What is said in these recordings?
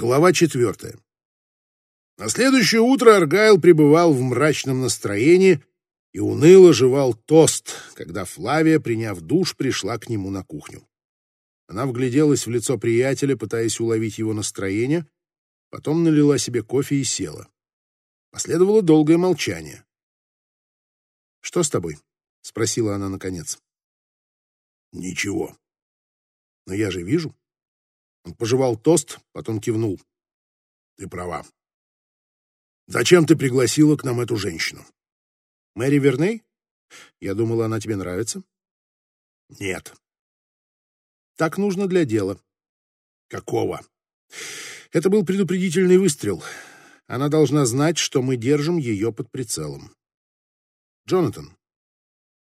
Глава четвертая. На следующее утро Аргайл пребывал в мрачном настроении и уныло жевал тост, когда Флавия, приняв душ, пришла к нему на кухню. Она вгляделась в лицо приятеля, пытаясь уловить его настроение, потом налила себе кофе и села. Последовало долгое молчание. «Что с тобой?» — спросила она наконец. «Ничего. Но я же вижу». Он пожевал тост, потом кивнул. Ты права. Зачем ты пригласила к нам эту женщину? Мэри Верней? Я думала, она тебе нравится. Нет. Так нужно для дела. Какого? Это был предупредительный выстрел. Она должна знать, что мы держим ее под прицелом. Джонатан,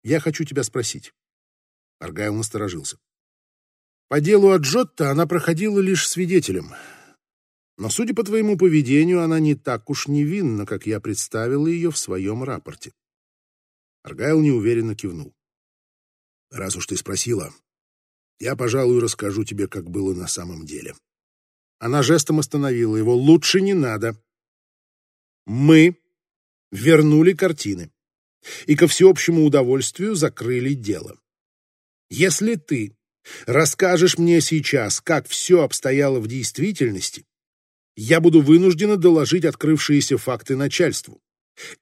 я хочу тебя спросить. Аргайл насторожился. По делу о Джотто она проходила лишь свидетелем. Но, судя по твоему поведению, она не так уж невинна, как я представила ее в своем рапорте. Аргайл неуверенно кивнул. Раз уж ты спросила, я, пожалуй, расскажу тебе, как было на самом деле. Она жестом остановила его. Лучше не надо. Мы вернули картины и ко всеобщему удовольствию закрыли дело. Если ты расскажешь мне сейчас, как все обстояло в действительности, я буду вынуждена доложить открывшиеся факты начальству.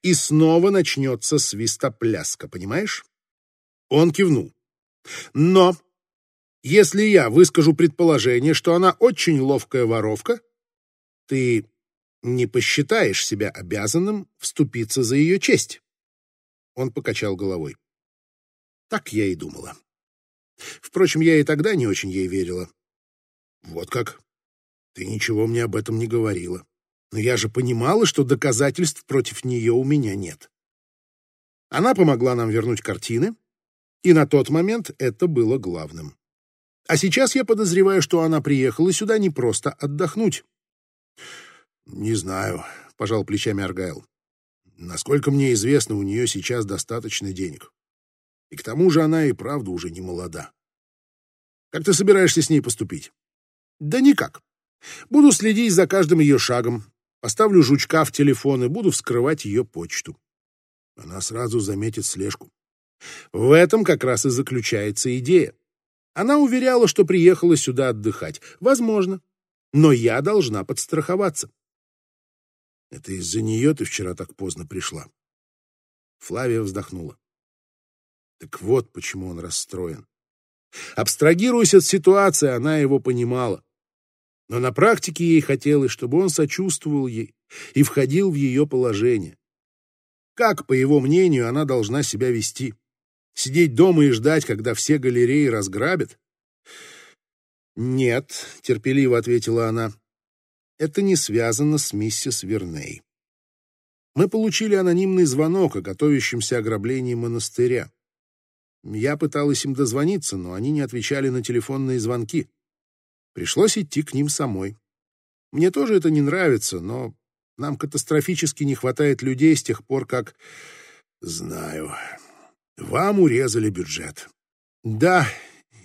И снова начнется свистопляска, понимаешь? Он кивнул. Но если я выскажу предположение, что она очень ловкая воровка, ты не посчитаешь себя обязанным вступиться за ее честь. Он покачал головой. Так я и думала. Впрочем, я и тогда не очень ей верила. Вот как? Ты ничего мне об этом не говорила. Но я же понимала, что доказательств против нее у меня нет. Она помогла нам вернуть картины, и на тот момент это было главным. А сейчас я подозреваю, что она приехала сюда не просто отдохнуть. Не знаю, пожал плечами Аргайл. Насколько мне известно, у нее сейчас достаточно денег. И к тому же она и правда уже не молода. Как ты собираешься с ней поступить? Да никак. Буду следить за каждым ее шагом, поставлю жучка в телефон и буду вскрывать ее почту. Она сразу заметит слежку. В этом как раз и заключается идея. Она уверяла, что приехала сюда отдыхать. Возможно. Но я должна подстраховаться. Это из-за нее ты вчера так поздно пришла. Флавия вздохнула. Так вот, почему он расстроен. Абстрагируясь от ситуации, она его понимала. Но на практике ей хотелось, чтобы он сочувствовал ей и входил в ее положение. Как, по его мнению, она должна себя вести? Сидеть дома и ждать, когда все галереи разграбят? «Нет», — терпеливо ответила она, — «это не связано с миссис Верней. Мы получили анонимный звонок о готовящемся ограблении монастыря. Я пыталась им дозвониться, но они не отвечали на телефонные звонки. Пришлось идти к ним самой. Мне тоже это не нравится, но нам катастрофически не хватает людей с тех пор, как... Знаю. Вам урезали бюджет. Да,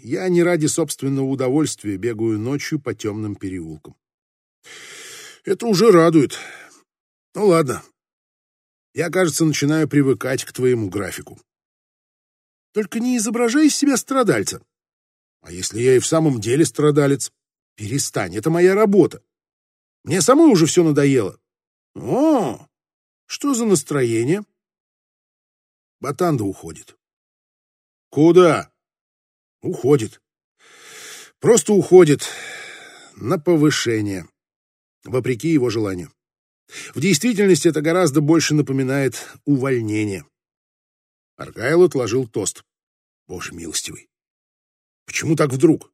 я не ради собственного удовольствия бегаю ночью по темным переулкам. Это уже радует. Ну ладно. Я, кажется, начинаю привыкать к твоему графику. Только не изображай из себя страдальца. А если я и в самом деле страдалец? Перестань, это моя работа. Мне самой уже все надоело. О, что за настроение? Батанда уходит. Куда? Уходит. Просто уходит на повышение, вопреки его желанию. В действительности это гораздо больше напоминает увольнение. Аргайл отложил тост. Боже милостивый. Почему так вдруг?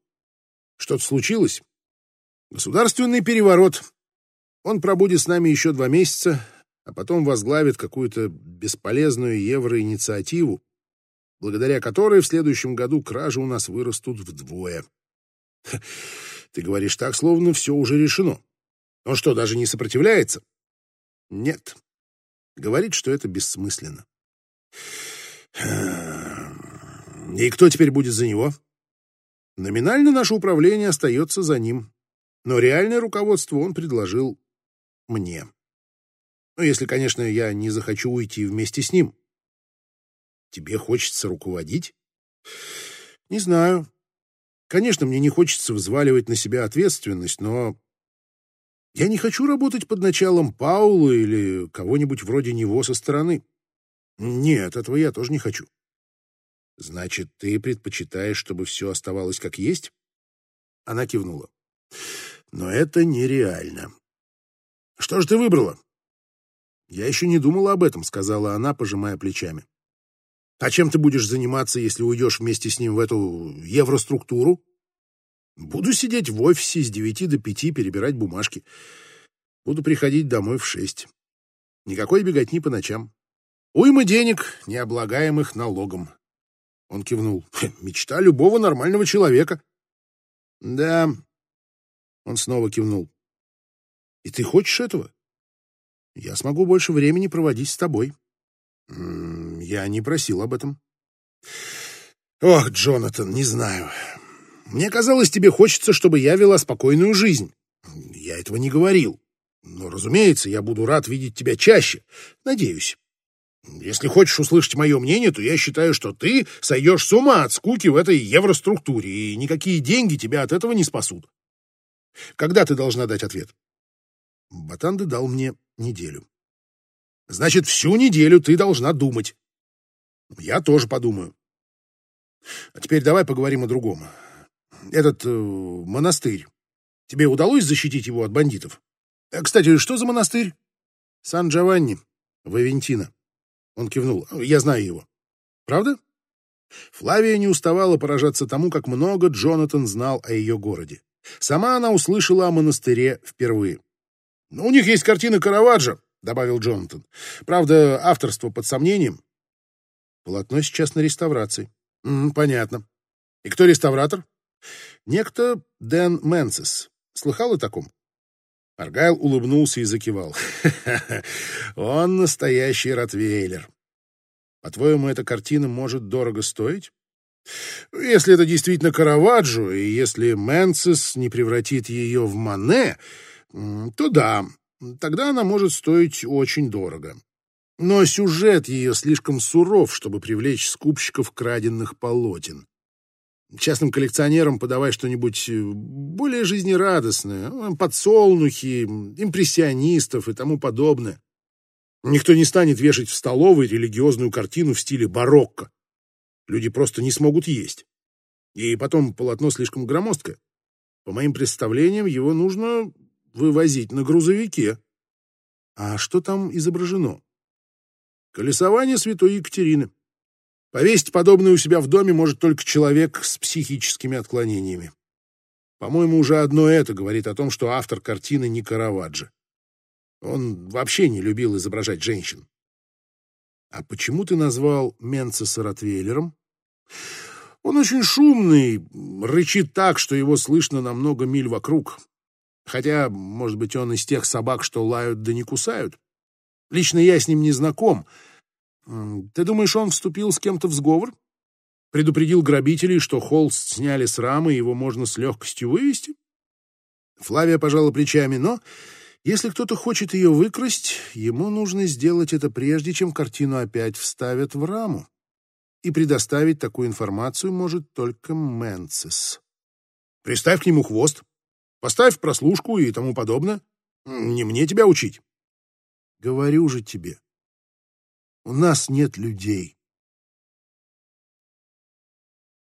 Что-то случилось? Государственный переворот. Он пробудет с нами еще два месяца, а потом возглавит какую-то бесполезную евроинициативу, благодаря которой в следующем году кражи у нас вырастут вдвое. Ты говоришь так, словно все уже решено. Он что, даже не сопротивляется? Нет. Говорит, что это бессмысленно. И кто теперь будет за него? Номинально наше управление остается за ним. Но реальное руководство он предложил мне. Ну, если, конечно, я не захочу уйти вместе с ним. Тебе хочется руководить? Не знаю. Конечно, мне не хочется взваливать на себя ответственность, но я не хочу работать под началом Паула или кого-нибудь вроде него со стороны. Нет, этого я тоже не хочу. Значит, ты предпочитаешь, чтобы все оставалось как есть? Она кивнула. Но это нереально. Что же ты выбрала? Я еще не думала об этом, сказала она, пожимая плечами. А чем ты будешь заниматься, если уйдешь вместе с ним в эту евроструктуру? Буду сидеть в офисе с девяти до пяти, перебирать бумажки. Буду приходить домой в шесть. Никакой беготни по ночам. Уйма денег, не облагаемых налогом. Он кивнул. Мечта любого нормального человека. Да. Он снова кивнул. И ты хочешь этого? Я смогу больше времени проводить с тобой. Я не просил об этом. Ох, Джонатан, не знаю. Мне казалось, тебе хочется, чтобы я вела спокойную жизнь. Я этого не говорил. Но, разумеется, я буду рад видеть тебя чаще. Надеюсь. Если хочешь услышать мое мнение, то я считаю, что ты сойдешь с ума от скуки в этой евроструктуре, и никакие деньги тебя от этого не спасут. Когда ты должна дать ответ? Батанды дал мне неделю. Значит, всю неделю ты должна думать. Я тоже подумаю. А теперь давай поговорим о другом этот э, монастырь. Тебе удалось защитить его от бандитов? Э, кстати, что за монастырь? Сан-Джованни, в Авентино. Он кивнул. Я знаю его. Правда? Флавия не уставала поражаться тому, как много Джонатан знал о ее городе. Сама она услышала о монастыре впервые. «Ну, «У них есть картины Караваджо», — добавил Джонатан. «Правда, авторство под сомнением». «Полотно сейчас на реставрации». М -м, «Понятно. И кто реставратор?» Некто Дэн Мэнсис. Слыхал о таком? Аргайл улыбнулся и закивал. Он настоящий ротвейлер. По-твоему, эта картина может дорого стоить? Если это действительно Караваджо, и если Мэнсис не превратит ее в Мане, то да, тогда она может стоить очень дорого. Но сюжет ее слишком суров, чтобы привлечь скупщиков краденных полотен. Частным коллекционерам подавай что-нибудь э, более жизнерадостное, э, подсолнухи, импрессионистов и тому подобное. Никто не станет вешать в столовой религиозную картину в стиле барокко. Люди просто не смогут есть. И потом полотно слишком громоздкое. По моим представлениям, его нужно вывозить на грузовике. А что там изображено? Колесование святой Екатерины. Повесить подобное у себя в доме может только человек с психическими отклонениями. По-моему, уже одно это говорит о том, что автор картины не Караваджо. Он вообще не любил изображать женщин. А почему ты назвал Менцеса Ротвейлером? Он очень шумный, рычит так, что его слышно на много миль вокруг. Хотя, может быть, он из тех собак, что лают да не кусают. Лично я с ним не знаком — ты думаешь, он вступил с кем-то в сговор? Предупредил грабителей, что холст сняли с рамы, его можно с легкостью вывести? Флавия пожала плечами, но если кто-то хочет ее выкрасть, ему нужно сделать это прежде, чем картину опять вставят в раму. И предоставить такую информацию может только Мэнцис. Приставь к нему хвост, поставь прослушку и тому подобное. Не мне тебя учить. Говорю же тебе, у нас нет людей.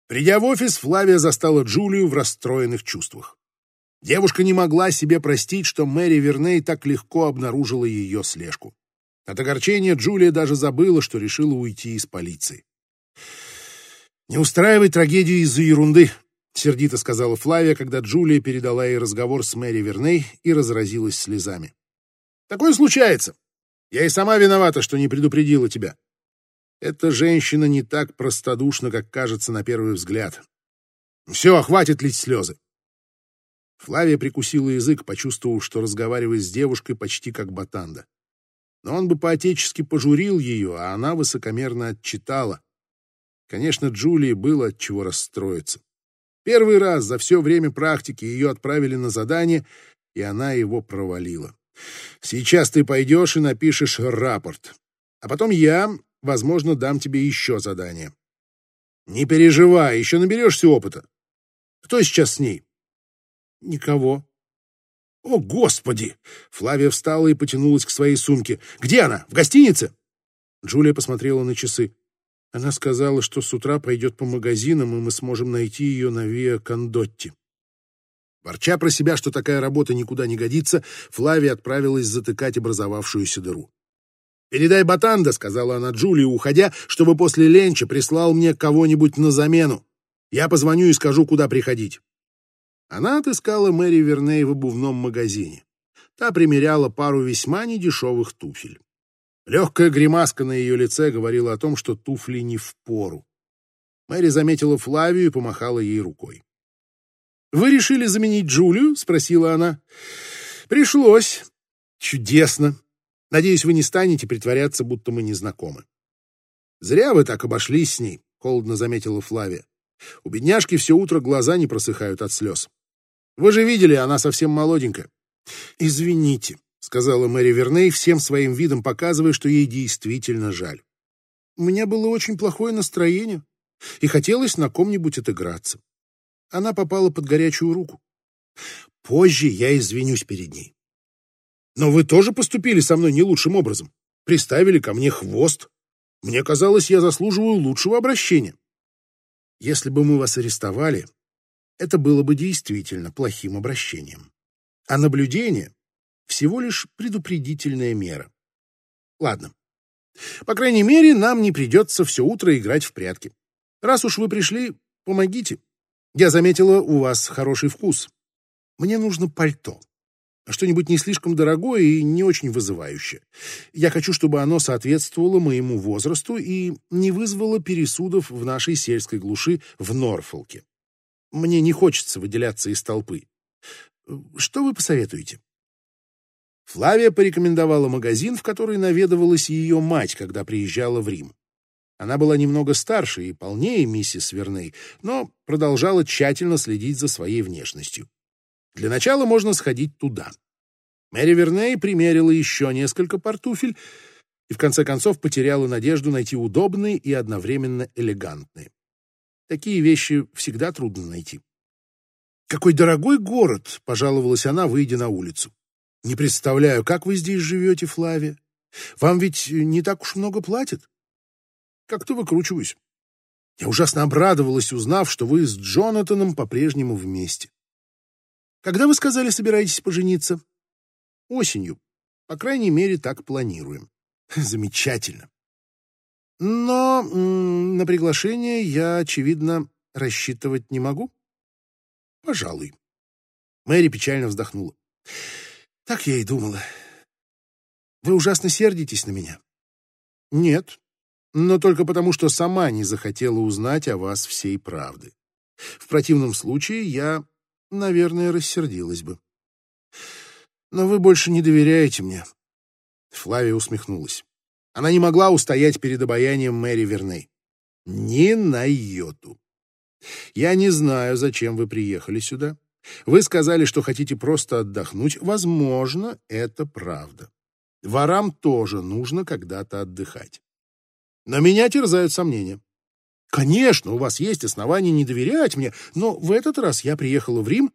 Придя в офис, Флавия застала Джулию в расстроенных чувствах. Девушка не могла себе простить, что Мэри Верней так легко обнаружила ее слежку. От огорчения Джулия даже забыла, что решила уйти из полиции. «Не устраивай трагедию из-за ерунды», — сердито сказала Флавия, когда Джулия передала ей разговор с Мэри Верней и разразилась слезами. «Такое случается. Я и сама виновата, что не предупредила тебя. Эта женщина не так простодушна, как кажется на первый взгляд. Все, хватит лить слезы. Флавия прикусила язык, почувствовав, что разговаривает с девушкой почти как батанда. Но он бы по-отечески пожурил ее, а она высокомерно отчитала. Конечно, Джулии было от чего расстроиться. Первый раз за все время практики ее отправили на задание, и она его провалила. Сейчас ты пойдешь и напишешь рапорт. А потом я, возможно, дам тебе еще задание. Не переживай, еще наберешься опыта. Кто сейчас с ней? Никого. О, Господи! Флавия встала и потянулась к своей сумке. Где она? В гостинице? Джулия посмотрела на часы. Она сказала, что с утра пойдет по магазинам, и мы сможем найти ее на Виа Кондотти. Ворча про себя, что такая работа никуда не годится, Флавия отправилась затыкать образовавшуюся дыру. «Передай Батанда», — сказала она Джулии, уходя, «чтобы после ленча прислал мне кого-нибудь на замену. Я позвоню и скажу, куда приходить». Она отыскала Мэри Верней в обувном магазине. Та примеряла пару весьма недешевых туфель. Легкая гримаска на ее лице говорила о том, что туфли не в пору. Мэри заметила Флавию и помахала ей рукой. «Вы решили заменить Джулию?» — спросила она. «Пришлось. Чудесно. Надеюсь, вы не станете притворяться, будто мы не знакомы». «Зря вы так обошлись с ней», — холодно заметила Флавия. «У бедняжки все утро глаза не просыхают от слез. Вы же видели, она совсем молоденькая». «Извините», — сказала Мэри Верней, всем своим видом показывая, что ей действительно жаль. «У меня было очень плохое настроение, и хотелось на ком-нибудь отыграться она попала под горячую руку. Позже я извинюсь перед ней. Но вы тоже поступили со мной не лучшим образом. Приставили ко мне хвост. Мне казалось, я заслуживаю лучшего обращения. Если бы мы вас арестовали, это было бы действительно плохим обращением. А наблюдение — всего лишь предупредительная мера. Ладно. По крайней мере, нам не придется все утро играть в прятки. Раз уж вы пришли, помогите. Я заметила, у вас хороший вкус. Мне нужно пальто. Что-нибудь не слишком дорогое и не очень вызывающее. Я хочу, чтобы оно соответствовало моему возрасту и не вызвало пересудов в нашей сельской глуши в Норфолке. Мне не хочется выделяться из толпы. Что вы посоветуете? Флавия порекомендовала магазин, в который наведывалась ее мать, когда приезжала в Рим. Она была немного старше и полнее миссис Верней, но продолжала тщательно следить за своей внешностью. Для начала можно сходить туда. Мэри Верней примерила еще несколько портуфель и в конце концов потеряла надежду найти удобные и одновременно элегантные. Такие вещи всегда трудно найти. «Какой дорогой город!» — пожаловалась она, выйдя на улицу. «Не представляю, как вы здесь живете, Флавия? Вам ведь не так уж много платят?» Как-то выкручиваюсь. Я ужасно обрадовалась, узнав, что вы с Джонатаном по-прежнему вместе. Когда вы сказали, собираетесь пожениться? Осенью. По крайней мере, так планируем. Замечательно. Но на приглашение я, очевидно, рассчитывать не могу. Пожалуй. Мэри печально вздохнула. Так я и думала. Вы ужасно сердитесь на меня. Нет, но только потому, что сама не захотела узнать о вас всей правды. В противном случае я, наверное, рассердилась бы. Но вы больше не доверяете мне. Флавия усмехнулась. Она не могла устоять перед обаянием Мэри Верней. Ни на йоту. Я не знаю, зачем вы приехали сюда. Вы сказали, что хотите просто отдохнуть. Возможно, это правда. Ворам тоже нужно когда-то отдыхать. Но меня терзают сомнения. Конечно, у вас есть основания не доверять мне, но в этот раз я приехала в Рим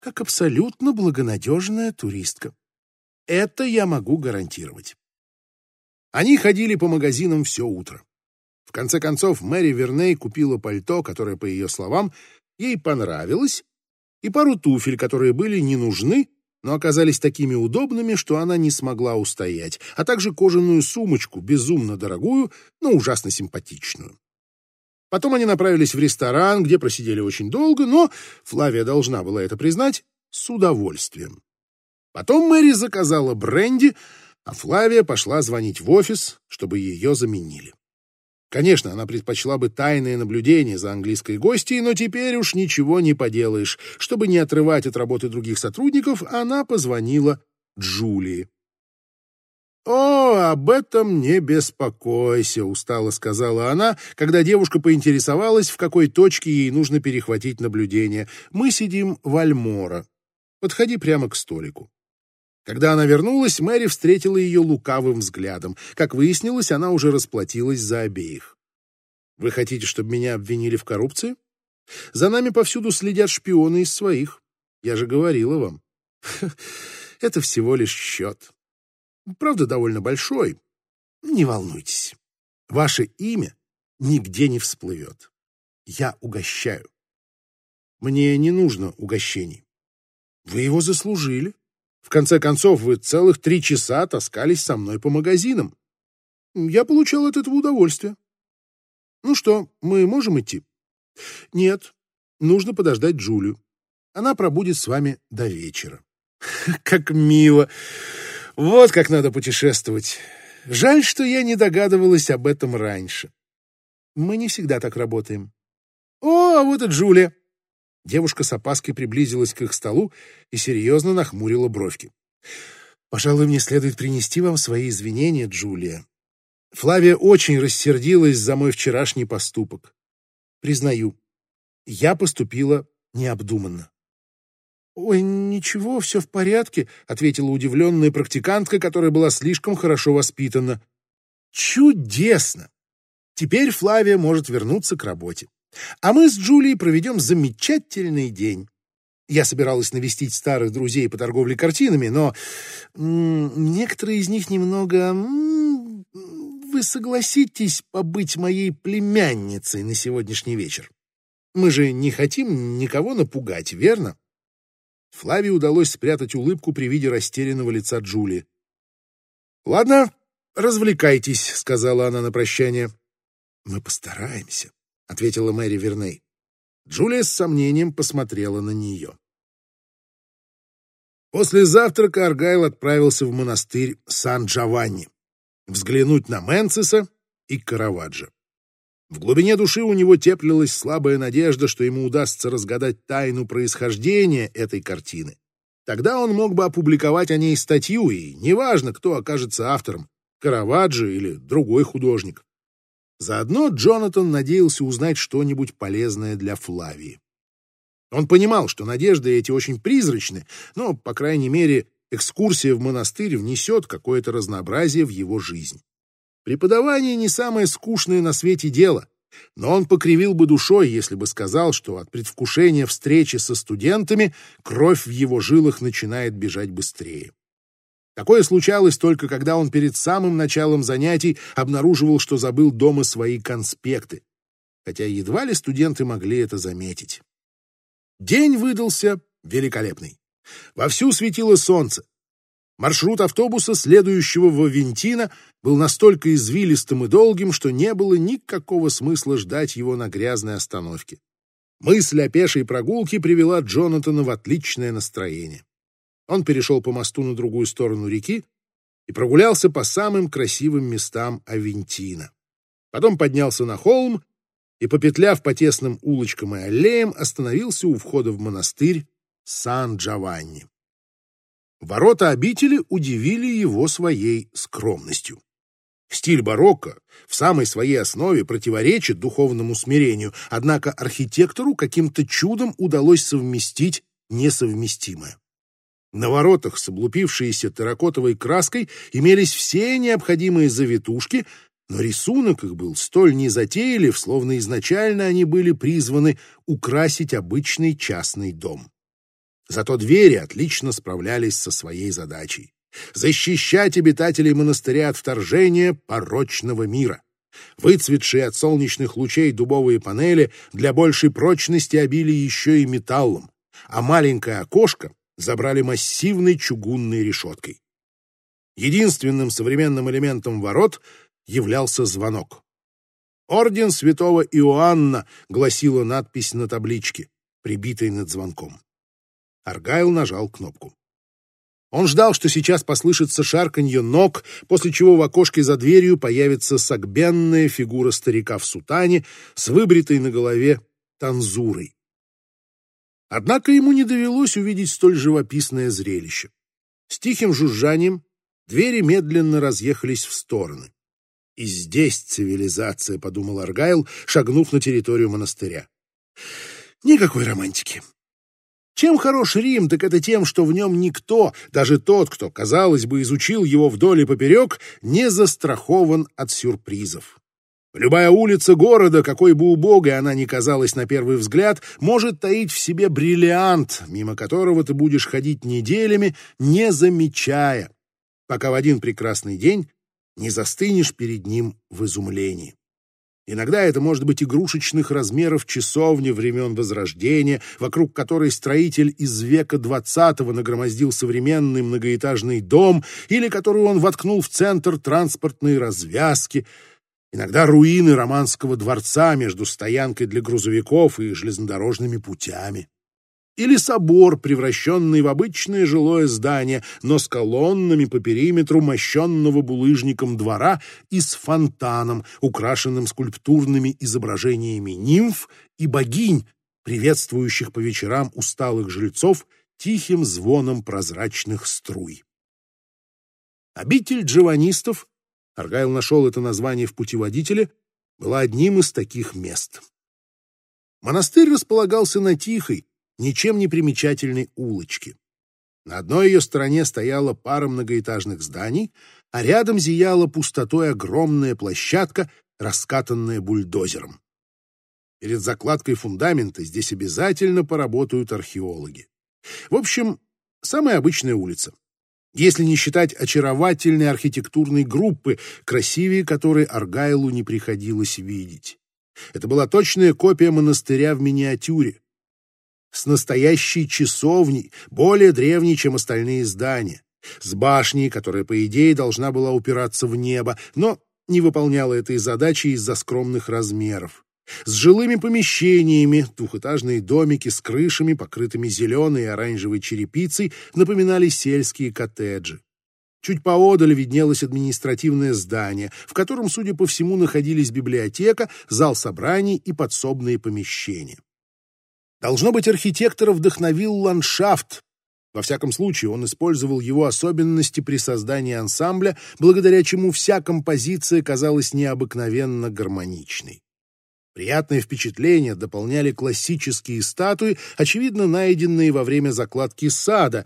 как абсолютно благонадежная туристка. Это я могу гарантировать. Они ходили по магазинам все утро. В конце концов, Мэри Верней купила пальто, которое, по ее словам, ей понравилось, и пару туфель, которые были не нужны, но оказались такими удобными, что она не смогла устоять, а также кожаную сумочку, безумно дорогую, но ужасно симпатичную. Потом они направились в ресторан, где просидели очень долго, но, Флавия должна была это признать, с удовольствием. Потом Мэри заказала бренди, а Флавия пошла звонить в офис, чтобы ее заменили. Конечно, она предпочла бы тайное наблюдение за английской гостьей, но теперь уж ничего не поделаешь. Чтобы не отрывать от работы других сотрудников, она позвонила Джулии. «О, об этом не беспокойся», — устало сказала она, когда девушка поинтересовалась, в какой точке ей нужно перехватить наблюдение. «Мы сидим в Альмора. Подходи прямо к столику». Когда она вернулась, Мэри встретила ее лукавым взглядом. Как выяснилось, она уже расплатилась за обеих. «Вы хотите, чтобы меня обвинили в коррупции? За нами повсюду следят шпионы из своих. Я же говорила вам. Это всего лишь счет. Правда, довольно большой. Не волнуйтесь. Ваше имя нигде не всплывет. Я угощаю. Мне не нужно угощений. Вы его заслужили. В конце концов, вы целых три часа таскались со мной по магазинам. Я получал от этого удовольствие. Ну что, мы можем идти? Нет, нужно подождать Джулию. Она пробудет с вами до вечера. Как мило! Вот как надо путешествовать. Жаль, что я не догадывалась об этом раньше. Мы не всегда так работаем. О, а вот и Джулия. Девушка с опаской приблизилась к их столу и серьезно нахмурила бровки. «Пожалуй, мне следует принести вам свои извинения, Джулия. Флавия очень рассердилась за мой вчерашний поступок. Признаю, я поступила необдуманно. «Ой, ничего, все в порядке», — ответила удивленная практикантка, которая была слишком хорошо воспитана. «Чудесно! Теперь Флавия может вернуться к работе. А мы с Джулией проведем замечательный день. Я собиралась навестить старых друзей по торговле картинами, но некоторые из них немного... вы согласитесь побыть моей племянницей на сегодняшний вечер? Мы же не хотим никого напугать, верно?» Флавии удалось спрятать улыбку при виде растерянного лица Джулии. «Ладно, развлекайтесь», — сказала она на прощание. «Мы постараемся», — ответила Мэри Верней. Джулия с сомнением посмотрела на нее. После завтрака Аргайл отправился в монастырь Сан-Джованни взглянуть на Менциса и Караваджо. В глубине души у него теплилась слабая надежда, что ему удастся разгадать тайну происхождения этой картины. Тогда он мог бы опубликовать о ней статью, и неважно, кто окажется автором, Караваджо или другой художник. Заодно Джонатан надеялся узнать что-нибудь полезное для Флавии. Он понимал, что надежды эти очень призрачны, но, по крайней мере, экскурсия в монастырь внесет какое-то разнообразие в его жизнь. Преподавание не самое скучное на свете дело, но он покривил бы душой, если бы сказал, что от предвкушения встречи со студентами кровь в его жилах начинает бежать быстрее. Такое случалось только когда он перед самым началом занятий обнаруживал, что забыл дома свои конспекты, хотя едва ли студенты могли это заметить. День выдался великолепный. Вовсю светило солнце, Маршрут автобуса, следующего в Авентино, был настолько извилистым и долгим, что не было никакого смысла ждать его на грязной остановке. Мысль о пешей прогулке привела Джонатана в отличное настроение. Он перешел по мосту на другую сторону реки и прогулялся по самым красивым местам Авентина. Потом поднялся на холм и, попетляв по тесным улочкам и аллеям, остановился у входа в монастырь Сан-Джованни. Ворота обители удивили его своей скромностью. Стиль барокко в самой своей основе противоречит духовному смирению, однако архитектору каким-то чудом удалось совместить несовместимое. На воротах с облупившейся терракотовой краской имелись все необходимые завитушки, но рисунок их был столь незатейлив, словно изначально они были призваны украсить обычный частный дом. Зато двери отлично справлялись со своей задачей — защищать обитателей монастыря от вторжения порочного мира. Выцветшие от солнечных лучей дубовые панели для большей прочности обили еще и металлом, а маленькое окошко забрали массивной чугунной решеткой. Единственным современным элементом ворот являлся звонок. «Орден святого Иоанна», — гласила надпись на табличке, прибитой над звонком. Аргайл нажал кнопку. Он ждал, что сейчас послышится шарканье ног, после чего в окошке за дверью появится согбенная фигура старика в сутане с выбритой на голове танзурой. Однако ему не довелось увидеть столь живописное зрелище. С тихим жужжанием Двери медленно разъехались в стороны. «И здесь цивилизация», — подумал Аргайл, шагнув на территорию монастыря. Никакой романтики. Чем хорош Рим, так это тем, что в нем никто, даже тот, кто, казалось бы, изучил его вдоль и поперек, не застрахован от сюрпризов. Любая улица города, какой бы убогой она ни казалась на первый взгляд, может таить в себе бриллиант, мимо которого ты будешь ходить неделями, не замечая, пока в один прекрасный день не застынешь перед ним в изумлении. Иногда это может быть игрушечных размеров часовни времен Возрождения, вокруг которой строитель из века двадцатого нагромоздил современный многоэтажный дом, или которую он воткнул в центр транспортной развязки. Иногда руины романского дворца между стоянкой для грузовиков и железнодорожными путями или собор, превращенный в обычное жилое здание, но с колоннами по периметру мощенного булыжником двора и с фонтаном, украшенным скульптурными изображениями нимф и богинь, приветствующих по вечерам усталых жильцов тихим звоном прозрачных струй. Обитель джованистов, Аргайл нашел это название в путеводителе, была одним из таких мест. Монастырь располагался на тихой, ничем не примечательной улочки. На одной ее стороне стояла пара многоэтажных зданий, а рядом зияла пустотой огромная площадка, раскатанная бульдозером. Перед закладкой фундамента здесь обязательно поработают археологи. В общем, самая обычная улица. Если не считать очаровательной архитектурной группы, красивее которой Аргайлу не приходилось видеть. Это была точная копия монастыря в миниатюре. С настоящей часовней, более древней, чем остальные здания, с башней, которая, по идее, должна была упираться в небо, но не выполняла этой задачи из-за скромных размеров, с жилыми помещениями, двухэтажные домики с крышами, покрытыми зеленой и оранжевой черепицей, напоминали сельские коттеджи. Чуть поодаль виднелось административное здание, в котором, судя по всему, находились библиотека, зал собраний и подсобные помещения. Должно быть, архитектора вдохновил ландшафт. Во всяком случае, он использовал его особенности при создании ансамбля, благодаря чему вся композиция казалась необыкновенно гармоничной. Приятное впечатление дополняли классические статуи, очевидно найденные во время закладки сада,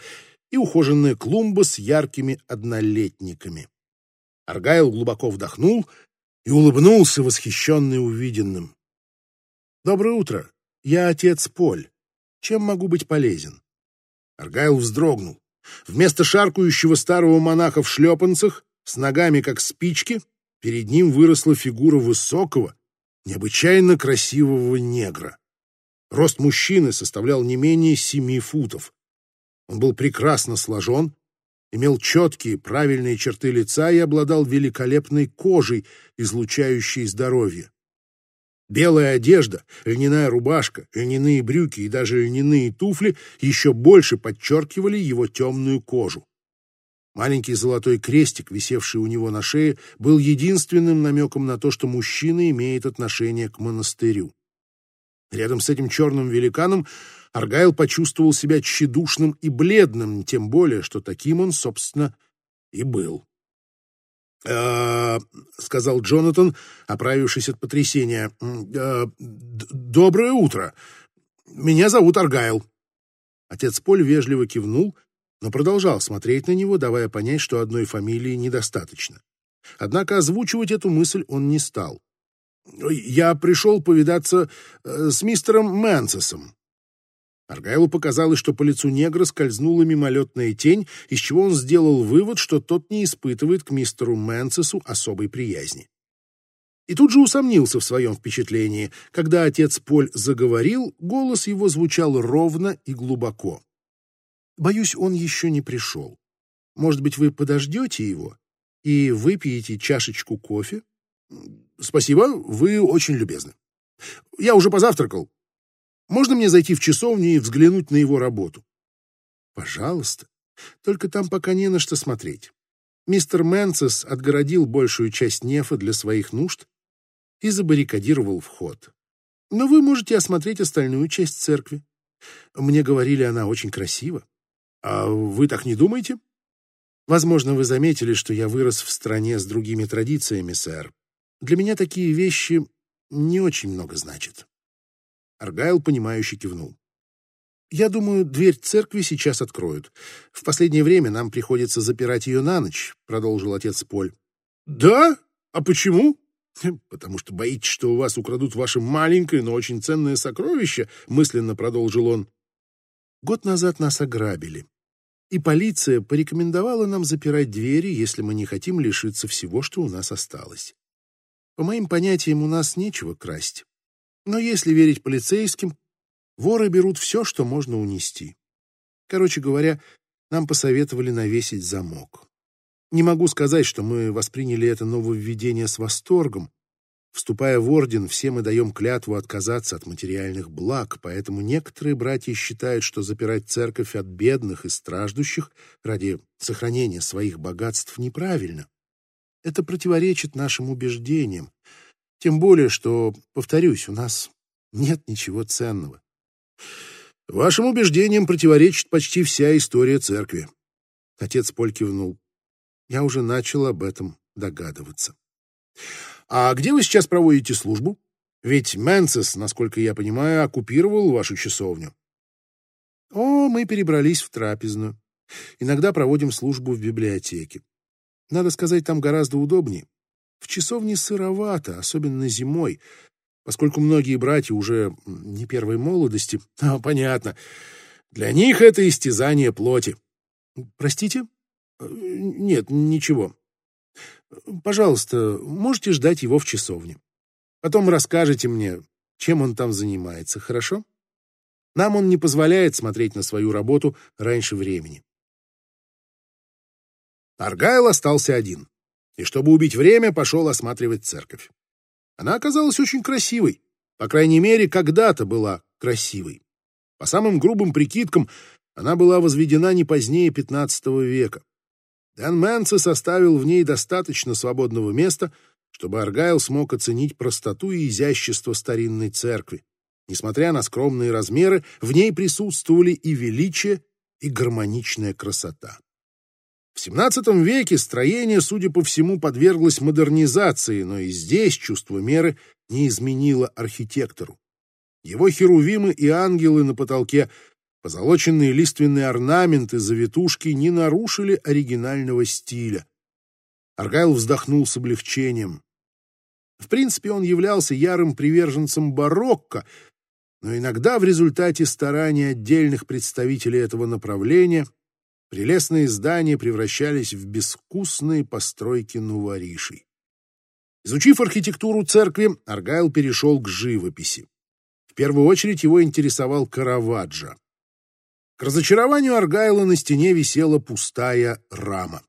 и ухоженная клумба с яркими однолетниками. Аргайл глубоко вдохнул и улыбнулся, восхищенный увиденным. «Доброе утро!» «Я отец Поль. Чем могу быть полезен?» Аргайл вздрогнул. Вместо шаркающего старого монаха в шлепанцах, с ногами как спички, перед ним выросла фигура высокого, необычайно красивого негра. Рост мужчины составлял не менее семи футов. Он был прекрасно сложен, имел четкие, правильные черты лица и обладал великолепной кожей, излучающей здоровье. Белая одежда, льняная рубашка, льняные брюки и даже льняные туфли еще больше подчеркивали его темную кожу. Маленький золотой крестик, висевший у него на шее, был единственным намеком на то, что мужчина имеет отношение к монастырю. Рядом с этим черным великаном Аргайл почувствовал себя тщедушным и бледным, тем более, что таким он, собственно, и был. Э, сказал Джонатан, оправившись от потрясения. Э, доброе утро. Меня зовут Аргайл. Отец Поль вежливо кивнул, но продолжал смотреть на него, давая понять, что одной фамилии недостаточно. Однако озвучивать эту мысль он не стал. «Я пришел повидаться э, с мистером Мэнсесом. Аргайлу показалось, что по лицу негра скользнула мимолетная тень, из чего он сделал вывод, что тот не испытывает к мистеру Мэнсесу особой приязни. И тут же усомнился в своем впечатлении. Когда отец Поль заговорил, голос его звучал ровно и глубоко. «Боюсь, он еще не пришел. Может быть, вы подождете его и выпьете чашечку кофе?» «Спасибо, вы очень любезны. Я уже позавтракал, можно мне зайти в часовню и взглянуть на его работу? Пожалуйста. Только там пока не на что смотреть. Мистер Мэнсес отгородил большую часть нефа для своих нужд и забаррикадировал вход. Но вы можете осмотреть остальную часть церкви. Мне говорили, она очень красива. А вы так не думаете? Возможно, вы заметили, что я вырос в стране с другими традициями, сэр. Для меня такие вещи не очень много значат. Аргайл, понимающе кивнул. Я думаю, дверь церкви сейчас откроют. В последнее время нам приходится запирать ее на ночь, продолжил отец Поль. Да? А почему? Потому что боитесь, что у вас украдут ваше маленькое, но очень ценное сокровище, мысленно продолжил он. Год назад нас ограбили. И полиция порекомендовала нам запирать двери, если мы не хотим лишиться всего, что у нас осталось. По моим понятиям, у нас нечего красть. Но если верить полицейским, воры берут все, что можно унести. Короче говоря, нам посоветовали навесить замок. Не могу сказать, что мы восприняли это нововведение с восторгом. Вступая в орден, все мы даем клятву отказаться от материальных благ, поэтому некоторые братья считают, что запирать церковь от бедных и страждущих ради сохранения своих богатств неправильно. Это противоречит нашим убеждениям. Тем более, что, повторюсь, у нас нет ничего ценного. Вашим убеждениям противоречит почти вся история церкви. Отец Поль кивнул. Я уже начал об этом догадываться. А где вы сейчас проводите службу? Ведь Мэнсес, насколько я понимаю, оккупировал вашу часовню. О, мы перебрались в трапезную. Иногда проводим службу в библиотеке. Надо сказать, там гораздо удобнее. В часовне сыровато, особенно зимой, поскольку многие братья уже не первой молодости. А, понятно. Для них это истязание плоти. Простите? Нет, ничего. Пожалуйста, можете ждать его в часовне. Потом расскажете мне, чем он там занимается, хорошо? Нам он не позволяет смотреть на свою работу раньше времени. Аргайл остался один, и, чтобы убить время, пошел осматривать церковь. Она оказалась очень красивой, по крайней мере, когда-то была красивой. По самым грубым прикидкам, она была возведена не позднее XV века. Дэн Мэнсе составил в ней достаточно свободного места, чтобы Аргайл смог оценить простоту и изящество старинной церкви. Несмотря на скромные размеры, в ней присутствовали и величие, и гармоничная красота. В XVII веке строение, судя по всему, подверглось модернизации, но и здесь чувство меры не изменило архитектору. Его херувимы и ангелы на потолке, позолоченные лиственные орнаменты, завитушки не нарушили оригинального стиля. Аргайл вздохнул с облегчением. В принципе, он являлся ярым приверженцем барокко, но иногда в результате стараний отдельных представителей этого направления прелестные здания превращались в безвкусные постройки нуворишей. Изучив архитектуру церкви, Аргайл перешел к живописи. В первую очередь его интересовал Караваджо. К разочарованию Аргайла на стене висела пустая рама.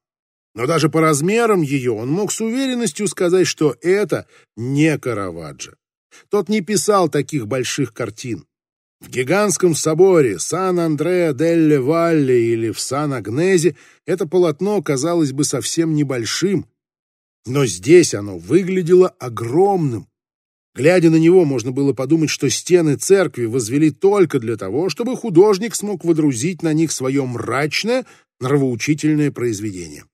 Но даже по размерам ее он мог с уверенностью сказать, что это не Караваджо. Тот не писал таких больших картин. В гигантском соборе Сан-Андреа-дель-Валле или в Сан-Агнезе это полотно казалось бы совсем небольшим, но здесь оно выглядело огромным. Глядя на него, можно было подумать, что стены церкви возвели только для того, чтобы художник смог водрузить на них свое мрачное, нравоучительное произведение.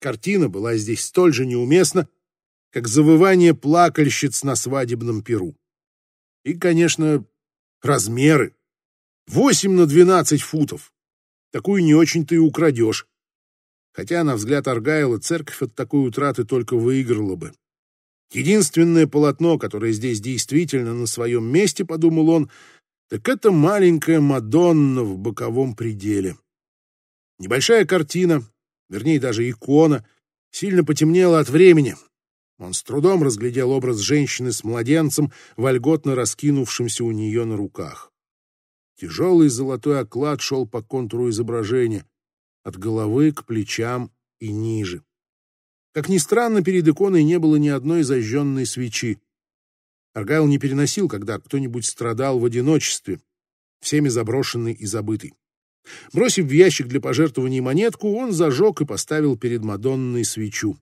Картина была здесь столь же неуместна, как завывание плакальщиц на свадебном перу. И, конечно, Размеры. 8 на 12 футов. Такую не очень-то и украдешь. Хотя, на взгляд Аргайла, церковь от такой утраты только выиграла бы. Единственное полотно, которое здесь действительно на своем месте, подумал он, так это маленькая Мадонна в боковом пределе. Небольшая картина, вернее даже икона, сильно потемнела от времени, он с трудом разглядел образ женщины с младенцем, вольготно раскинувшимся у нее на руках. Тяжелый золотой оклад шел по контуру изображения, от головы к плечам и ниже. Как ни странно, перед иконой не было ни одной зажженной свечи. Аргайл не переносил, когда кто-нибудь страдал в одиночестве, всеми заброшенный и забытый. Бросив в ящик для пожертвований монетку, он зажег и поставил перед Мадонной свечу.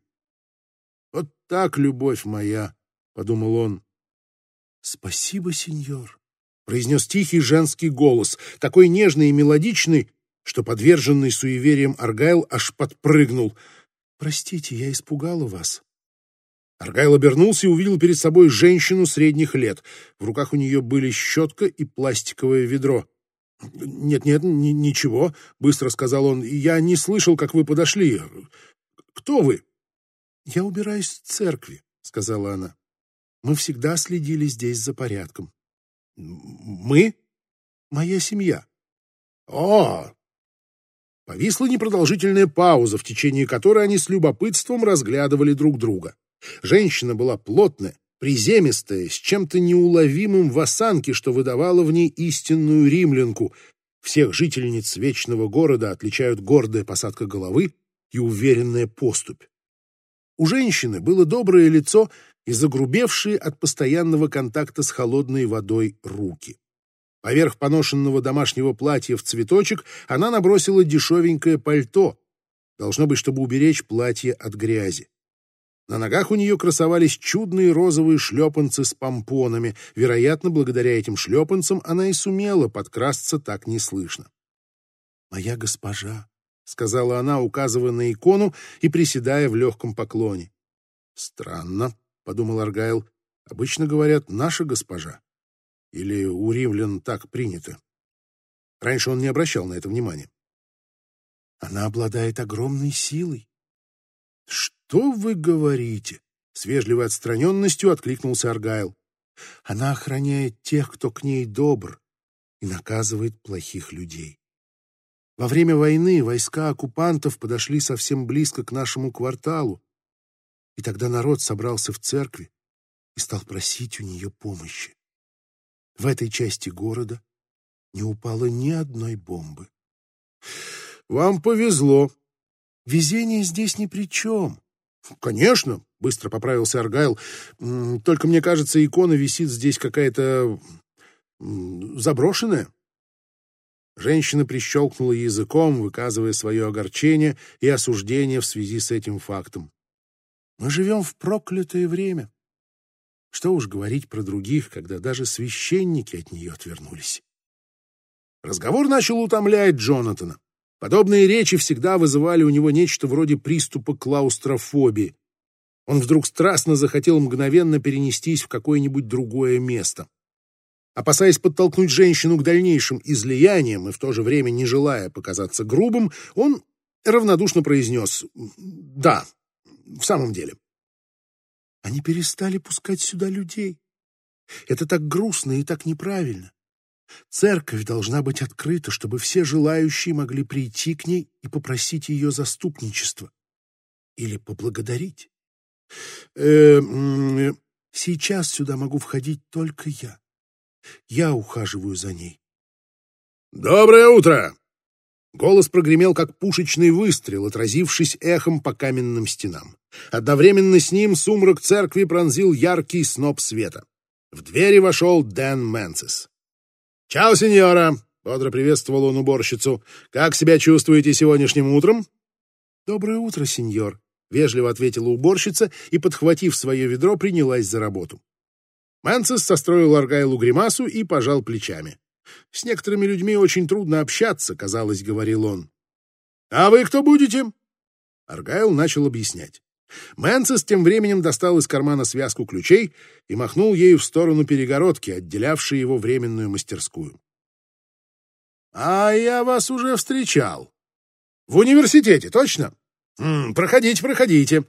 Вот так, любовь моя, — подумал он. Спасибо, сеньор, — произнес тихий женский голос, такой нежный и мелодичный, что подверженный суеверием Аргайл аж подпрыгнул. «Простите, я испугала вас». Аргайл обернулся и увидел перед собой женщину средних лет. В руках у нее были щетка и пластиковое ведро. «Нет-нет, ничего», — быстро сказал он. «Я не слышал, как вы подошли. Кто вы?» «Я убираюсь в церкви», — сказала она. «Мы всегда следили здесь за порядком». «Мы?» «Моя семья». «О!» Повисла непродолжительная пауза, в течение которой они с любопытством разглядывали друг друга. Женщина была плотная, приземистая, с чем-то неуловимым в осанке, что выдавало в ней истинную римлянку. Всех жительниц вечного города отличают гордая посадка головы и уверенная поступь. У женщины было доброе лицо и загрубевшие от постоянного контакта с холодной водой руки. Поверх поношенного домашнего платья в цветочек она набросила дешевенькое пальто, должно быть, чтобы уберечь платье от грязи. На ногах у нее красовались чудные розовые шлепанцы с помпонами. Вероятно, благодаря этим шлепанцам она и сумела подкрасться так неслышно. «Моя госпожа», — сказала она, указывая на икону и приседая в легком поклоне. «Странно», — подумал Аргайл. «Обычно говорят «наша госпожа». Или у римлян так принято?» Раньше он не обращал на это внимания. «Она обладает огромной силой», «Что вы говорите?» — с вежливой отстраненностью откликнулся Аргайл. «Она охраняет тех, кто к ней добр, и наказывает плохих людей. Во время войны войска оккупантов подошли совсем близко к нашему кварталу, и тогда народ собрался в церкви и стал просить у нее помощи. В этой части города не упало ни одной бомбы. «Вам повезло», Везение здесь ни при чем. Конечно, быстро поправился Аргайл. Только мне кажется, икона висит здесь какая-то заброшенная. Женщина прищелкнула языком, выказывая свое огорчение и осуждение в связи с этим фактом. Мы живем в проклятое время. Что уж говорить про других, когда даже священники от нее отвернулись. Разговор начал утомлять Джонатана. Подобные речи всегда вызывали у него нечто вроде приступа клаустрофобии. Он вдруг страстно захотел мгновенно перенестись в какое-нибудь другое место. Опасаясь подтолкнуть женщину к дальнейшим излияниям и в то же время не желая показаться грубым, он равнодушно произнес «Да, в самом деле». Они перестали пускать сюда людей. Это так грустно и так неправильно. Церковь должна быть открыта, чтобы все желающие могли прийти к ней и попросить ее заступничества. Или поблагодарить. Э, -э сейчас сюда могу входить только я. Я ухаживаю за ней. «Доброе утро!» Голос прогремел, как пушечный выстрел, отразившись эхом по каменным стенам. Одновременно с ним сумрак церкви пронзил яркий сноп света. В двери вошел Дэн Мэнсис. «Чао, сеньора!» — бодро приветствовал он уборщицу. «Как себя чувствуете сегодняшним утром?» «Доброе утро, сеньор», — вежливо ответила уборщица и, подхватив свое ведро, принялась за работу. Мэнсис состроил Аргайлу гримасу и пожал плечами. «С некоторыми людьми очень трудно общаться», — казалось, говорил он. «А вы кто будете?» Аргайл начал объяснять. Мэнсис тем временем достал из кармана связку ключей и махнул ею в сторону перегородки, отделявшей его временную мастерскую. «А я вас уже встречал. В университете, точно? М -м, проходите, проходите.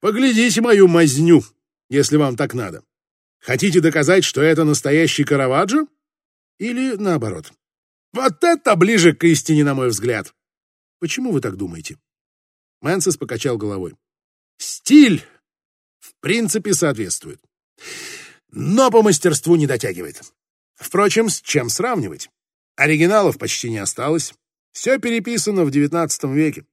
Поглядите мою мазню, если вам так надо. Хотите доказать, что это настоящий Караваджо? Или наоборот? Вот это ближе к истине, на мой взгляд. Почему вы так думаете?» Мэнсис покачал головой. Стиль, в принципе, соответствует. Но по мастерству не дотягивает. Впрочем, с чем сравнивать? Оригиналов почти не осталось. Все переписано в XIX веке.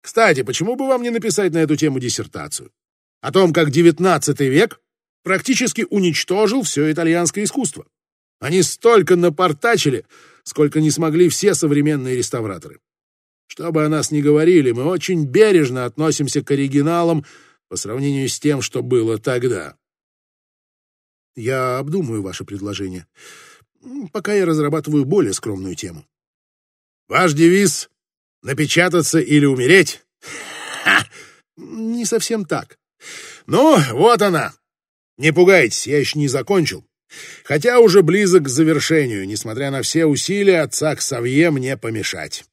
Кстати, почему бы вам не написать на эту тему диссертацию? О том, как XIX век практически уничтожил все итальянское искусство. Они столько напортачили, сколько не смогли все современные реставраторы. Что бы о нас ни говорили, мы очень бережно относимся к оригиналам по сравнению с тем, что было тогда. Я обдумаю ваше предложение, пока я разрабатываю более скромную тему. Ваш девиз — напечататься или умереть? Ха! Не совсем так. Ну, вот она. Не пугайтесь, я еще не закончил. Хотя уже близок к завершению, несмотря на все усилия отца к Савье мне помешать.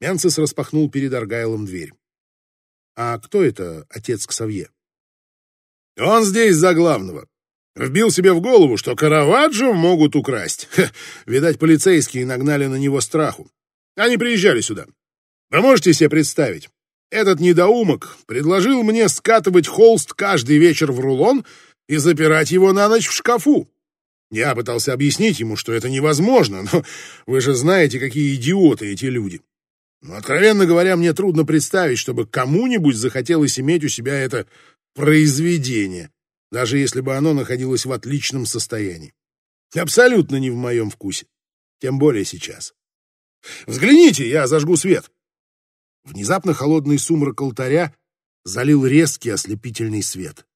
Менцис распахнул перед Аргайлом дверь. «А кто это отец Ксавье?» «Он здесь за главного. Вбил себе в голову, что Караваджо могут украсть. Ха, видать, полицейские нагнали на него страху. Они приезжали сюда. Вы можете себе представить? Этот недоумок предложил мне скатывать холст каждый вечер в рулон и запирать его на ночь в шкафу. Я пытался объяснить ему, что это невозможно, но вы же знаете, какие идиоты эти люди. Но, откровенно говоря, мне трудно представить, чтобы кому-нибудь захотелось иметь у себя это произведение, даже если бы оно находилось в отличном состоянии. Абсолютно не в моем вкусе. Тем более сейчас. Взгляните, я зажгу свет. Внезапно холодный сумрак алтаря залил резкий ослепительный свет.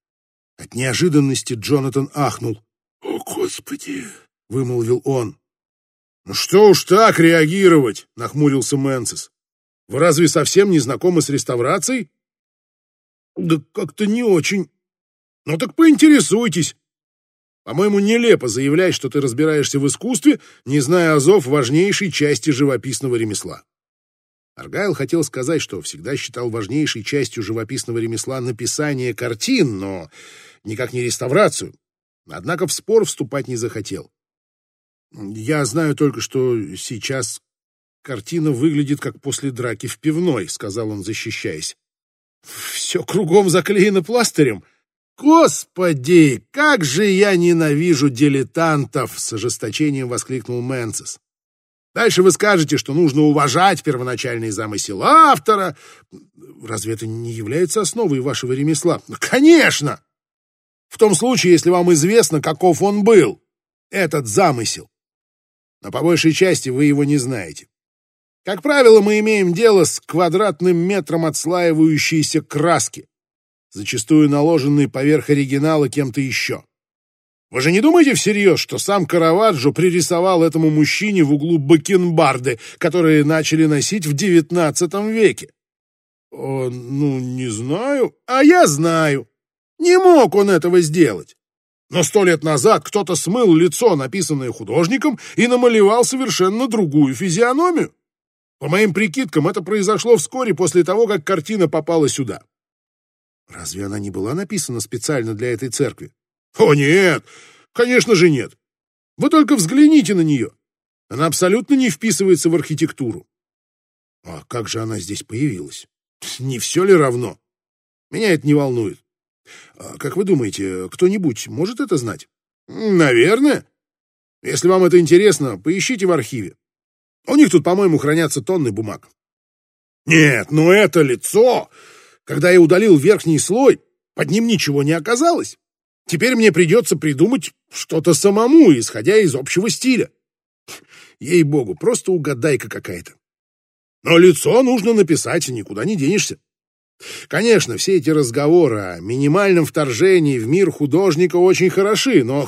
От неожиданности Джонатан ахнул. «О, Господи!» — вымолвил он. «Ну что уж так реагировать?» — нахмурился Мэнсис. «Вы разве совсем не знакомы с реставрацией?» «Да как-то не очень. Ну так поинтересуйтесь. По-моему, нелепо заявлять, что ты разбираешься в искусстве, не зная азов важнейшей части живописного ремесла. Аргайл хотел сказать, что всегда считал важнейшей частью живописного ремесла написание картин, но никак не реставрацию. Однако в спор вступать не захотел. «Я знаю только, что сейчас картина выглядит как после драки в пивной», — сказал он, защищаясь. «Все кругом заклеено пластырем». «Господи, как же я ненавижу дилетантов!» — с ожесточением воскликнул Мэнсис. Дальше вы скажете, что нужно уважать первоначальный замысел автора. Разве это не является основой вашего ремесла? Конечно! В том случае, если вам известно, каков он был, этот замысел. Но по большей части вы его не знаете. Как правило, мы имеем дело с квадратным метром отслаивающейся краски, зачастую наложенной поверх оригинала кем-то еще. Вы же не думаете всерьез, что сам Караваджо пририсовал этому мужчине в углу бакенбарды, которые начали носить в девятнадцатом веке? О, ну, не знаю. А я знаю. Не мог он этого сделать. Но сто лет назад кто-то смыл лицо, написанное художником, и намалевал совершенно другую физиономию. По моим прикидкам, это произошло вскоре после того, как картина попала сюда. Разве она не была написана специально для этой церкви? О, нет! Конечно же нет. Вы только взгляните на нее. Она абсолютно не вписывается в архитектуру. А как же она здесь появилась? Не все ли равно? Меня это не волнует. А как вы думаете, кто-нибудь может это знать? Наверное. Если вам это интересно, поищите в архиве. У них тут, по-моему, хранятся тонны бумаг. Нет, ну это лицо! Когда я удалил верхний слой, под ним ничего не оказалось. Теперь мне придется придумать что-то самому, исходя из общего стиля. Ей-богу, просто угадайка какая-то. Но лицо нужно написать, никуда не денешься. Конечно, все эти разговоры о минимальном вторжении в мир художника очень хороши, но,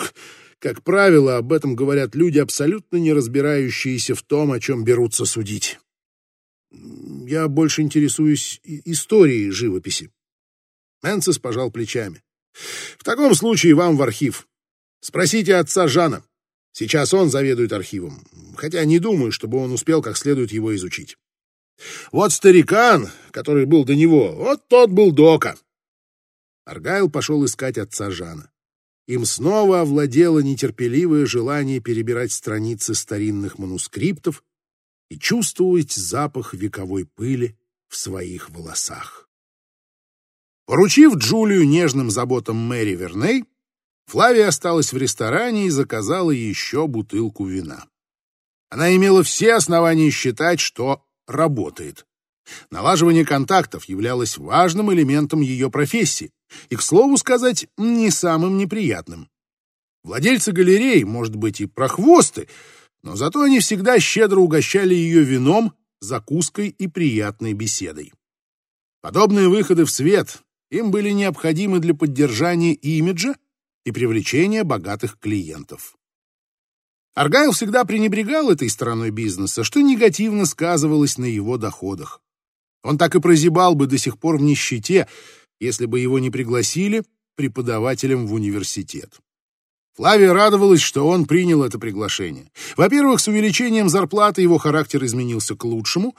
как правило, об этом говорят люди, абсолютно не разбирающиеся в том, о чем берутся судить. Я больше интересуюсь историей живописи. Мэнсис пожал плечами. В таком случае вам в архив. Спросите отца Жана. Сейчас он заведует архивом, хотя не думаю, чтобы он успел как следует его изучить. Вот старикан, который был до него, вот тот был Дока. Аргайл пошел искать отца Жана. Им снова овладело нетерпеливое желание перебирать страницы старинных манускриптов и чувствовать запах вековой пыли в своих волосах. Поручив Джулию нежным заботам Мэри Верней, Флавия осталась в ресторане и заказала еще бутылку вина. Она имела все основания считать, что работает. Налаживание контактов являлось важным элементом ее профессии и, к слову сказать, не самым неприятным. Владельцы галерей, может быть, и прохвосты, но зато они всегда щедро угощали ее вином, закуской и приятной беседой. Подобные выходы в свет им были необходимы для поддержания имиджа и привлечения богатых клиентов. Аргайл всегда пренебрегал этой стороной бизнеса, что негативно сказывалось на его доходах. Он так и прозябал бы до сих пор в нищете, если бы его не пригласили преподавателем в университет. Флавия радовалась, что он принял это приглашение. Во-первых, с увеличением зарплаты его характер изменился к лучшему,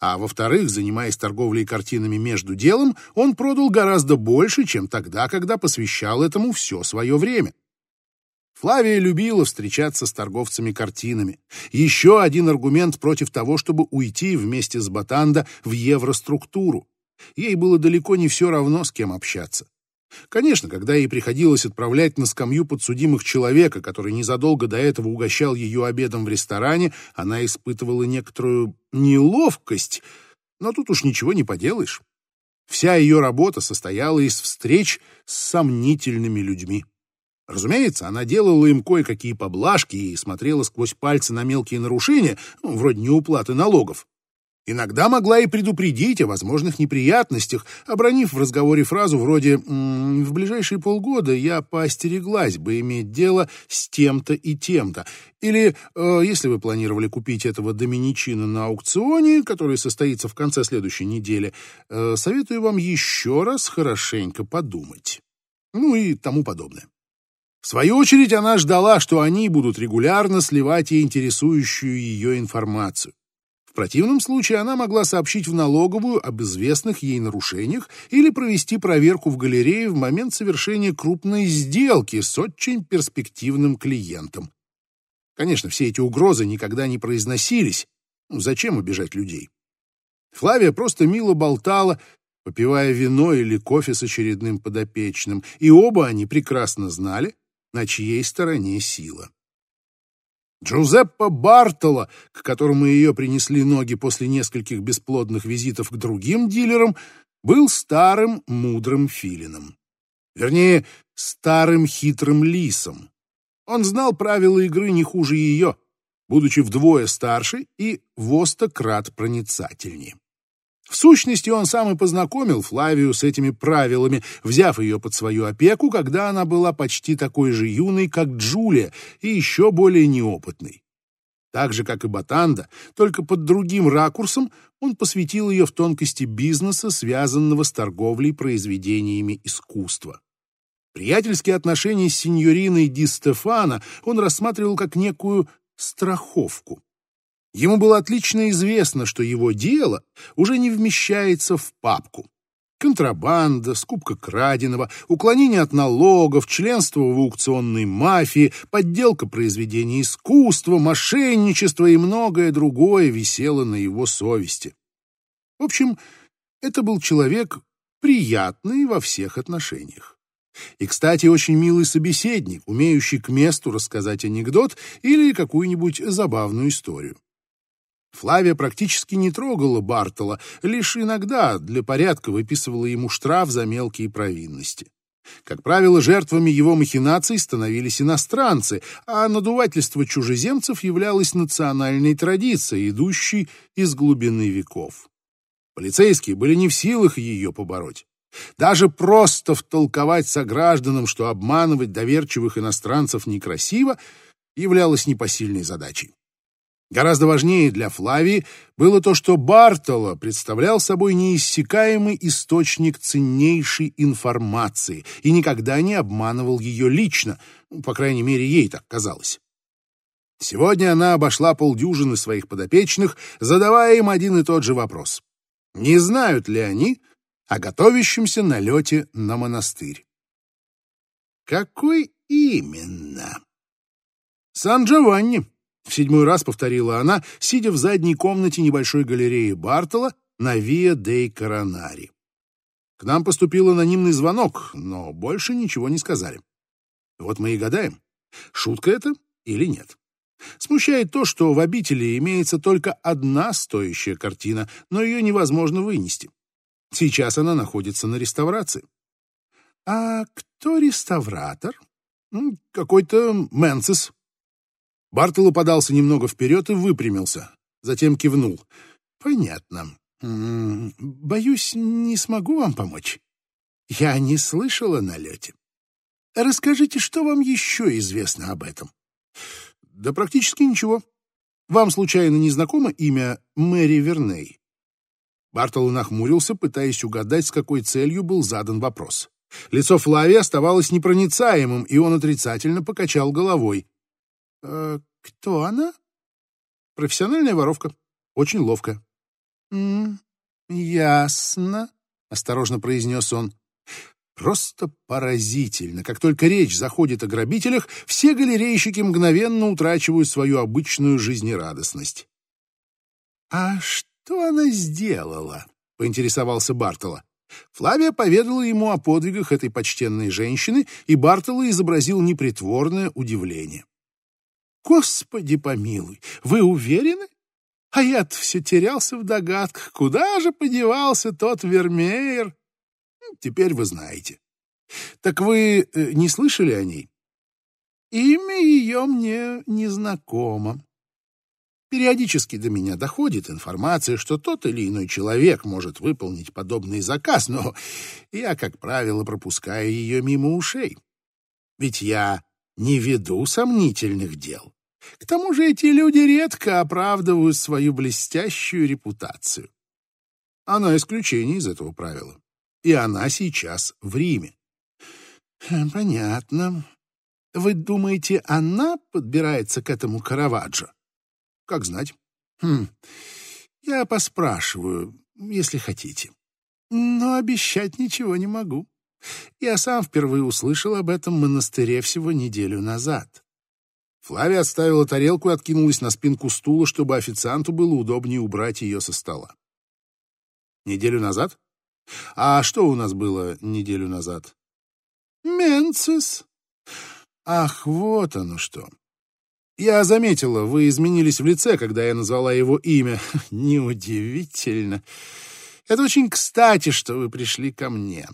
а во-вторых, занимаясь торговлей картинами между делом, он продал гораздо больше, чем тогда, когда посвящал этому все свое время. Флавия любила встречаться с торговцами картинами. Еще один аргумент против того, чтобы уйти вместе с Батанда в евроструктуру. Ей было далеко не все равно, с кем общаться. Конечно, когда ей приходилось отправлять на скамью подсудимых человека, который незадолго до этого угощал ее обедом в ресторане, она испытывала некоторую неловкость, но тут уж ничего не поделаешь. Вся ее работа состояла из встреч с сомнительными людьми. Разумеется, она делала им кое-какие поблажки и смотрела сквозь пальцы на мелкие нарушения, ну, вроде неуплаты налогов. Иногда могла и предупредить о возможных неприятностях, обронив в разговоре фразу вроде «В ближайшие полгода я поостереглась бы иметь дело с тем-то и тем-то». Или э, «Если вы планировали купить этого доминичина на аукционе, который состоится в конце следующей недели, э, советую вам еще раз хорошенько подумать». Ну и тому подобное. В свою очередь она ждала, что они будут регулярно сливать ей интересующую ее информацию. В противном случае она могла сообщить в налоговую об известных ей нарушениях или провести проверку в галерее в момент совершения крупной сделки с очень перспективным клиентом. Конечно, все эти угрозы никогда не произносились. Ну, зачем обижать людей? Флавия просто мило болтала, попивая вино или кофе с очередным подопечным, и оба они прекрасно знали, на чьей стороне сила. Джузеппе Бартола, к которому ее принесли ноги после нескольких бесплодных визитов к другим дилерам, был старым мудрым филином. Вернее, старым хитрым лисом. Он знал правила игры не хуже ее, будучи вдвое старше и востократ проницательнее. В сущности, он сам и познакомил Флавию с этими правилами, взяв ее под свою опеку, когда она была почти такой же юной, как Джулия, и еще более неопытной. Так же, как и Батанда, только под другим ракурсом он посвятил ее в тонкости бизнеса, связанного с торговлей произведениями искусства. Приятельские отношения с сеньориной Ди Стефана он рассматривал как некую страховку. Ему было отлично известно, что его дело уже не вмещается в папку. Контрабанда, скупка краденого, уклонение от налогов, членство в аукционной мафии, подделка произведений искусства, мошенничество и многое другое висело на его совести. В общем, это был человек приятный во всех отношениях. И, кстати, очень милый собеседник, умеющий к месту рассказать анекдот или какую-нибудь забавную историю. Флавия практически не трогала Бартола, лишь иногда для порядка выписывала ему штраф за мелкие провинности. Как правило, жертвами его махинаций становились иностранцы, а надувательство чужеземцев являлось национальной традицией, идущей из глубины веков. Полицейские были не в силах ее побороть. Даже просто втолковать согражданам, что обманывать доверчивых иностранцев некрасиво, являлось непосильной задачей. Гораздо важнее для Флавии было то, что Бартоло представлял собой неиссякаемый источник ценнейшей информации и никогда не обманывал ее лично, по крайней мере, ей так казалось. Сегодня она обошла полдюжины своих подопечных, задавая им один и тот же вопрос. Не знают ли они о готовящемся налете на монастырь? Какой именно? Сан-Джованни, в седьмой раз повторила она, сидя в задней комнате небольшой галереи Бартола на Виа дей Коронари. К нам поступил анонимный звонок, но больше ничего не сказали. Вот мы и гадаем, шутка это или нет. Смущает то, что в обители имеется только одна стоящая картина, но ее невозможно вынести. Сейчас она находится на реставрации. А кто реставратор? Какой-то Мэнсис. Бартолу подался немного вперед и выпрямился, затем кивнул. «Понятно. Боюсь, не смогу вам помочь. Я не слышала о налете. Расскажите, что вам еще известно об этом?» Да практически ничего. Вам случайно не знакомо имя Мэри Верней? Бартол нахмурился, пытаясь угадать, с какой целью был задан вопрос. Лицо Флави оставалось непроницаемым, и он отрицательно покачал головой. «Э, «Кто она?» «Профессиональная воровка. Очень ловкая». «М ясно», — осторожно произнес он. Просто поразительно. Как только речь заходит о грабителях, все галерейщики мгновенно утрачивают свою обычную жизнерадостность. «А что она сделала?» — поинтересовался Бартола. Флавия поведала ему о подвигах этой почтенной женщины, и Бартола изобразил непритворное удивление. «Господи помилуй, вы уверены? А я-то все терялся в догадках, куда же подевался тот Вермеер?» Теперь вы знаете. Так вы э, не слышали о ней? Имя ее мне незнакомо. Периодически до меня доходит информация, что тот или иной человек может выполнить подобный заказ, но я, как правило, пропускаю ее мимо ушей. Ведь я не веду сомнительных дел. К тому же эти люди редко оправдывают свою блестящую репутацию. Она исключение из этого правила и она сейчас в Риме. Хм, понятно. Вы думаете, она подбирается к этому Караваджо? Как знать. Хм. Я поспрашиваю, если хотите. Но обещать ничего не могу. Я сам впервые услышал об этом монастыре всего неделю назад. Флавия отставила тарелку и откинулась на спинку стула, чтобы официанту было удобнее убрать ее со стола. Неделю назад? А что у нас было неделю назад? Менцис. Ах, вот оно что. Я заметила, вы изменились в лице, когда я назвала его имя. Неудивительно. Это очень кстати, что вы пришли ко мне.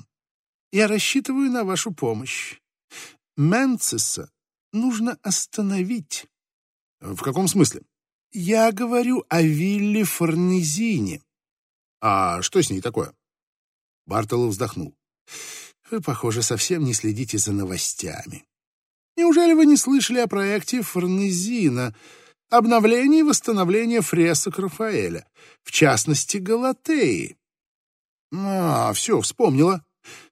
Я рассчитываю на вашу помощь. Менциса нужно остановить. В каком смысле? Я говорю о Вилле Форнезине. А что с ней такое? Бартолов вздохнул. «Вы, похоже, совсем не следите за новостями. Неужели вы не слышали о проекте Форнезина, обновлении и восстановлении фресок Рафаэля, в частности, Галатеи?» «А, все, вспомнила.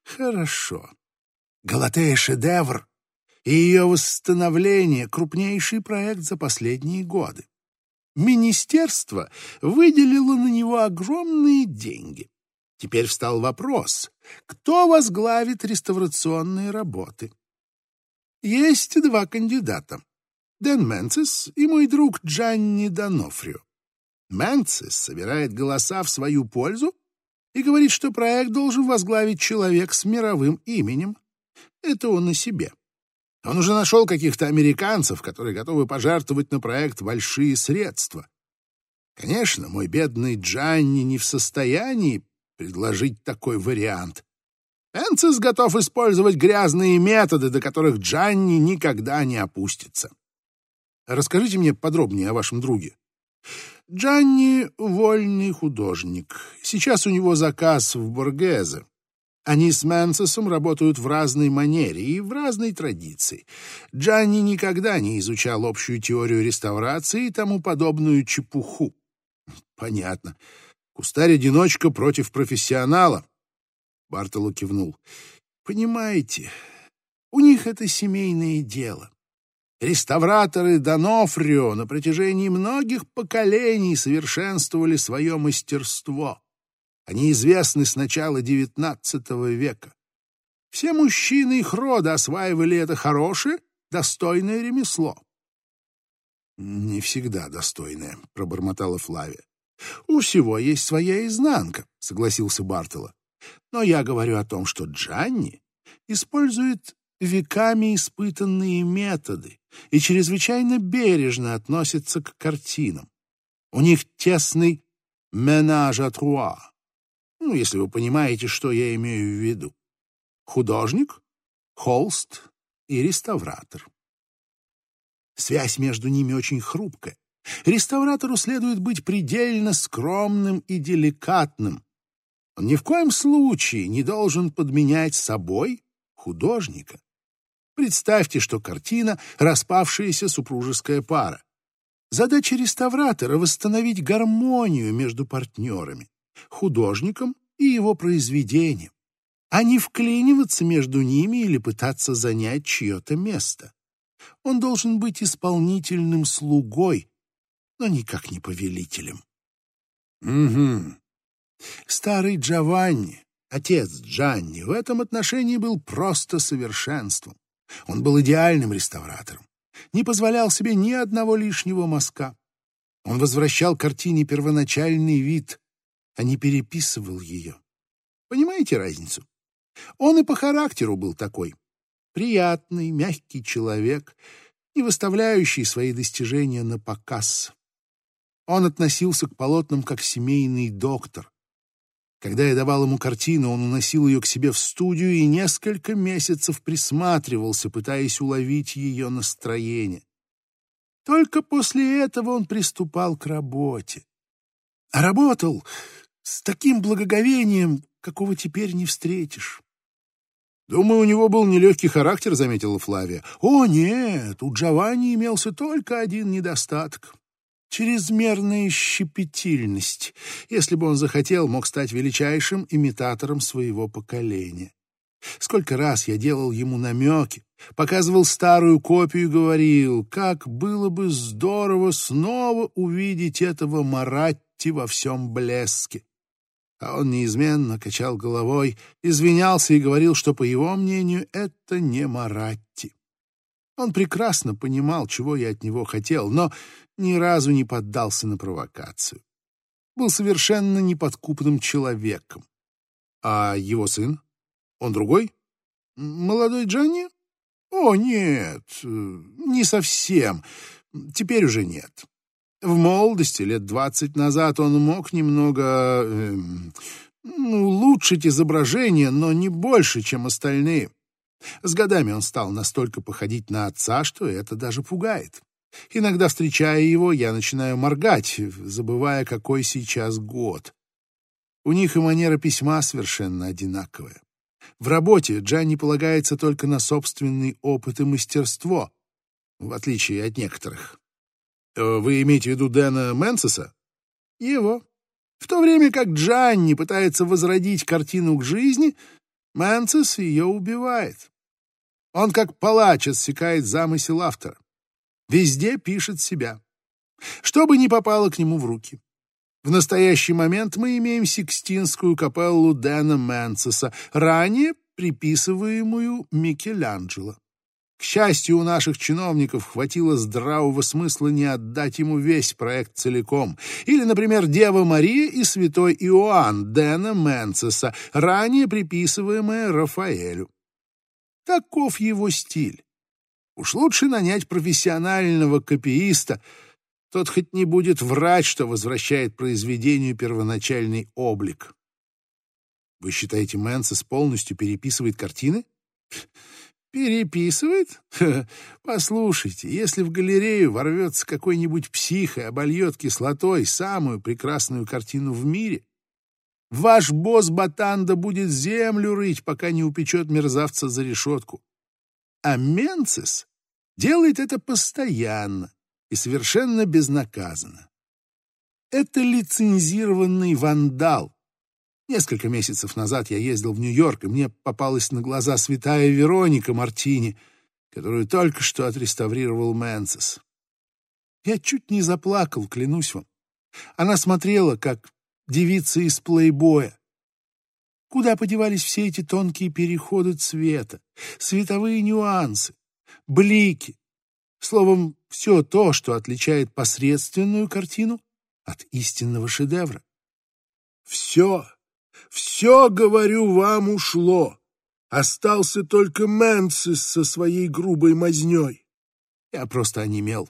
Хорошо. Галатея — шедевр, и ее восстановление — крупнейший проект за последние годы. Министерство выделило на него огромные деньги. Теперь встал вопрос, кто возглавит реставрационные работы. Есть два кандидата. Дэн Менцис и мой друг Джанни Донофрио. Менцис собирает голоса в свою пользу и говорит, что проект должен возглавить человек с мировым именем. Это он на себе. Он уже нашел каких-то американцев, которые готовы пожертвовать на проект большие средства. Конечно, мой бедный Джанни не в состоянии предложить такой вариант. Энцис готов использовать грязные методы, до которых Джанни никогда не опустится. Расскажите мне подробнее о вашем друге. Джанни — вольный художник. Сейчас у него заказ в Боргезе. Они с Мэнсесом работают в разной манере и в разной традиции. Джанни никогда не изучал общую теорию реставрации и тому подобную чепуху. Понятно. Кустарь-одиночка против профессионала. Бартоло кивнул. Понимаете, у них это семейное дело. Реставраторы Донофрио на протяжении многих поколений совершенствовали свое мастерство. Они известны с начала XIX века. Все мужчины их рода осваивали это хорошее, достойное ремесло. «Не всегда достойное», — пробормотала Флавия. «У всего есть своя изнанка», — согласился Бартола. «Но я говорю о том, что Джанни использует веками испытанные методы и чрезвычайно бережно относится к картинам. У них тесный менаж а. Ну, если вы понимаете, что я имею в виду. Художник, холст и реставратор. Связь между ними очень хрупкая. Реставратору следует быть предельно скромным и деликатным. Он ни в коем случае не должен подменять собой художника. Представьте, что картина — распавшаяся супружеская пара. Задача реставратора — восстановить гармонию между партнерами, художником и его произведением, а не вклиниваться между ними или пытаться занять чье-то место. Он должен быть исполнительным слугой, но никак не повелителем. Угу. Старый Джованни, отец Джанни, в этом отношении был просто совершенством. Он был идеальным реставратором, не позволял себе ни одного лишнего мазка. Он возвращал картине первоначальный вид, а не переписывал ее. Понимаете разницу? Он и по характеру был такой. Приятный, мягкий человек, не выставляющий свои достижения на показ. Он относился к полотнам как семейный доктор. Когда я давал ему картину, он уносил ее к себе в студию и несколько месяцев присматривался, пытаясь уловить ее настроение. Только после этого он приступал к работе. А работал с таким благоговением, какого теперь не встретишь. «Думаю, у него был нелегкий характер», — заметила Флавия. «О, нет, у Джованни имелся только один недостаток чрезмерная щепетильность. Если бы он захотел, мог стать величайшим имитатором своего поколения. Сколько раз я делал ему намеки, показывал старую копию и говорил, как было бы здорово снова увидеть этого Маратти во всем блеске. А он неизменно качал головой, извинялся и говорил, что, по его мнению, это не Маратти. Он прекрасно понимал, чего я от него хотел, но ни разу не поддался на провокацию. Был совершенно неподкупным человеком. А его сын? Он другой? Молодой Джанни? О, нет, не совсем. Теперь уже нет. В молодости, лет двадцать назад, он мог немного э, улучшить изображение, но не больше, чем остальные. С годами он стал настолько походить на отца, что это даже пугает. Иногда, встречая его, я начинаю моргать, забывая, какой сейчас год. У них и манера письма совершенно одинаковая. В работе Джанни полагается только на собственный опыт и мастерство, в отличие от некоторых. Э, вы имеете в виду Дэна Мэнсеса? Его. В то время как Джанни пытается возродить картину к жизни, Мэнсес ее убивает. Он как палач отсекает замысел автора. Везде пишет себя. Что бы ни попало к нему в руки. В настоящий момент мы имеем Сикстинскую капеллу Дэна Мэнсеса, ранее приписываемую Микеланджело. К счастью, у наших чиновников хватило здравого смысла не отдать ему весь проект целиком. Или, например, Дева Мария и Святой Иоанн Дэна Мэнсеса, ранее приписываемая Рафаэлю. Таков его стиль. Уж лучше нанять профессионального копииста, тот хоть не будет врать, что возвращает произведению первоначальный облик. Вы считаете, Мэнсес полностью переписывает картины? Переписывает? Послушайте, если в галерею ворвется какой-нибудь псих и обольет кислотой самую прекрасную картину в мире, Ваш босс Батанда будет землю рыть, пока не упечет мерзавца за решетку. А Менцис делает это постоянно и совершенно безнаказанно. Это лицензированный вандал. Несколько месяцев назад я ездил в Нью-Йорк, и мне попалась на глаза святая Вероника Мартини, которую только что отреставрировал Мэнсис. Я чуть не заплакал, клянусь вам. Она смотрела, как девица из плейбоя. Куда подевались все эти тонкие переходы цвета, световые нюансы, блики? Словом, все то, что отличает посредственную картину от истинного шедевра. Все, все, говорю вам, ушло. Остался только Мэнсис со своей грубой мазней. Я просто онемел.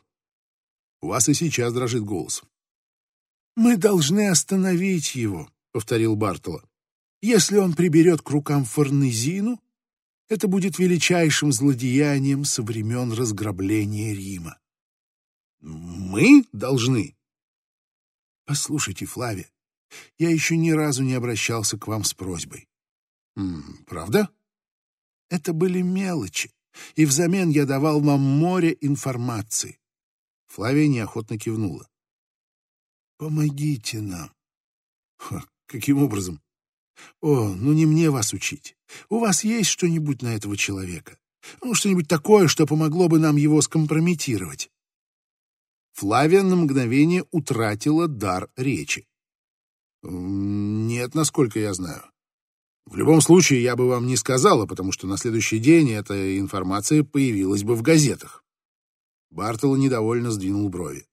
У вас и сейчас дрожит голос. «Мы должны остановить его», — повторил Бартола. «Если он приберет к рукам Форнезину, это будет величайшим злодеянием со времен разграбления Рима». «Мы должны?» «Послушайте, Флавия, я еще ни разу не обращался к вам с просьбой». «Правда?» «Это были мелочи, И взамен я давал вам море информации. Флавия неохотно кивнула. Помогите нам. Ха, каким образом? О, ну не мне вас учить. У вас есть что-нибудь на этого человека? Ну, что-нибудь такое, что помогло бы нам его скомпрометировать. Флавия на мгновение утратила дар речи. Нет, насколько я знаю. В любом случае, я бы вам не сказала, потому что на следующий день эта информация появилась бы в газетах. Бартол недовольно сдвинул брови.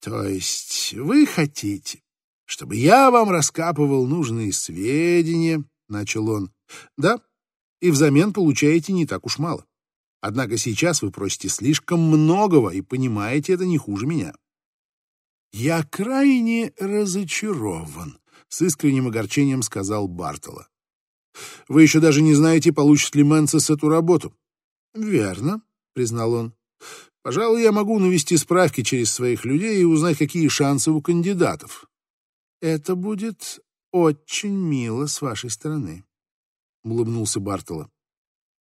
То есть вы хотите, чтобы я вам раскапывал нужные сведения, начал он. Да, и взамен получаете не так уж мало. Однако сейчас вы просите слишком многого и понимаете это не хуже меня. Я крайне разочарован, с искренним огорчением сказал Бартола. Вы еще даже не знаете, получит ли Мэнсес эту работу. Верно, признал он. Пожалуй, я могу навести справки через своих людей и узнать, какие шансы у кандидатов. Это будет очень мило с вашей стороны, улыбнулся Бартола.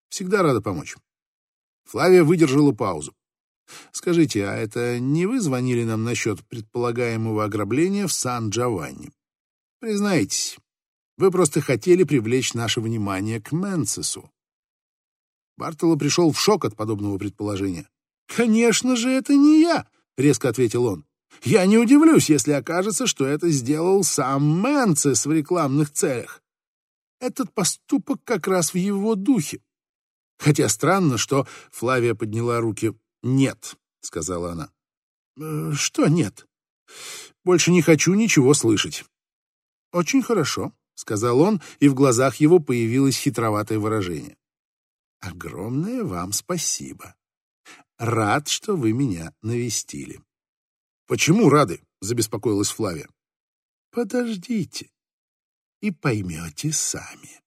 Всегда рада помочь. Флавия выдержала паузу. Скажите, а это не вы звонили нам насчет предполагаемого ограбления в Сан-Джованни? Признайтесь, вы просто хотели привлечь наше внимание к Менцесу. Бартоло пришел в шок от подобного предположения. «Конечно же, это не я!» — резко ответил он. «Я не удивлюсь, если окажется, что это сделал сам Мэнцес в рекламных целях. Этот поступок как раз в его духе. Хотя странно, что Флавия подняла руки. «Нет», — сказала она. «Э, «Что нет?» «Больше не хочу ничего слышать». «Очень хорошо», — сказал он, и в глазах его появилось хитроватое выражение. «Огромное вам спасибо. Рад, что вы меня навестили». «Почему рады?» — забеспокоилась Флавия. «Подождите, и поймете сами».